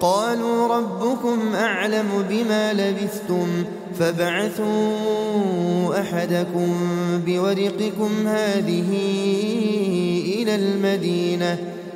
قالوا ربكم أعلم بما لبثتم فابعثوا أحدكم بورقكم هذه إلى المدينة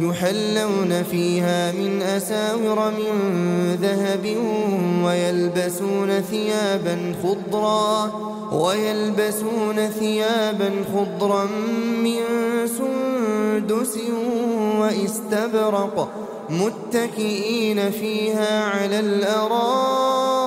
يحلون فيها من أساور من ذهب ويلبسون ثيابا خضرا ويلبسون ثيابا خضرا من سندس وإستبرق متكئين فيها على الأرائك.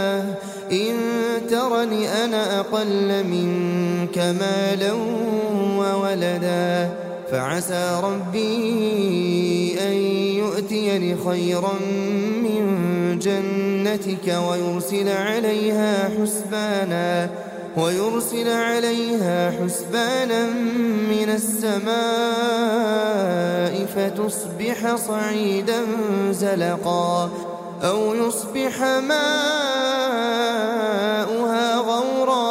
أقل منك مالا وولدا. فعسى ربي أن يؤتيني خيرا من جنتك ويرسل عليها حسبانا ويرسل عليها حسبانا من السماء فتصبح صعيدا زلقا أو يصبح ماؤها غورا.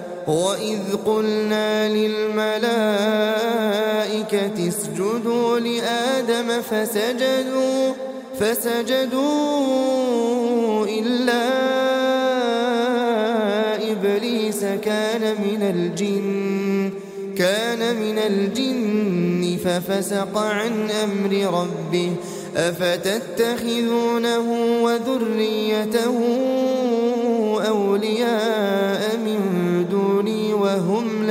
وإذ قلنا للملائكة اسجدوا لآدم فسجدوا فسجدوا إلا إبليس كان من الجن كان من الجن ففسق عن أمر ربه أفتتخذونه وذريته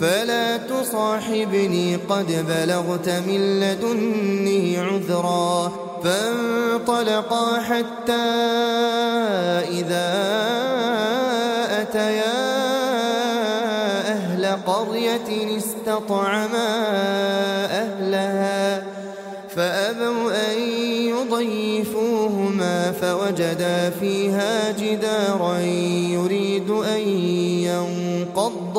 فلا تصاحبني قد بلغت من لدني عذرا فانطلقا حتى إذا أتيا أهل قرية استطعما أهلها فأبوا أن يضيفوهما فوجدا فيها جدارا يريد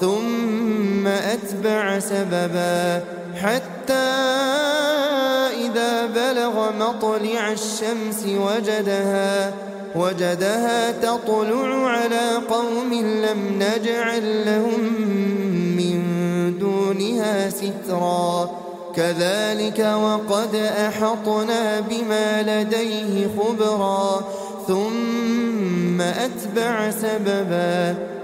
ثم أتبع سببا حتى إذا بلغ مطلع الشمس وجدها وجدها تطلع على قوم لم نجعل لهم من دونها سترا. كذلك وقد أحطنا بما لديه خبرا ثم أتبع سببا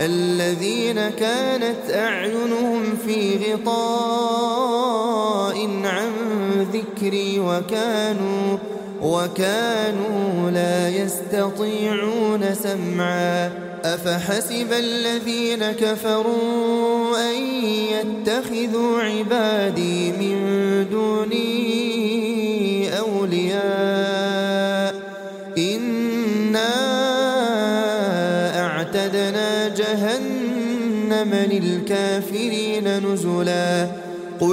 الذين كانت أعينهم في غطاء عن ذكري وكانوا وكانوا لا يستطيعون سمعا. أفحسب الذين كفروا أن يتخذوا عبادي من دوني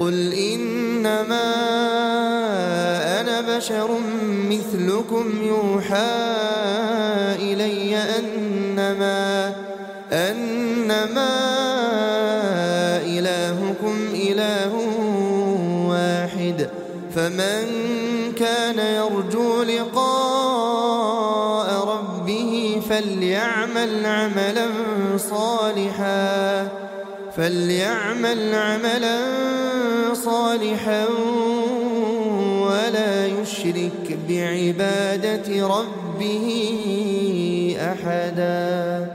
قل إنما أنا بشر مثلكم يوحى إلي أنما أنما إلهكم إله واحد فمن كان يرجو لقاء ربه فليعمل عملا صالحا فليعمل عملا صالحا ولا يشرك بعبادة ربه أحداً.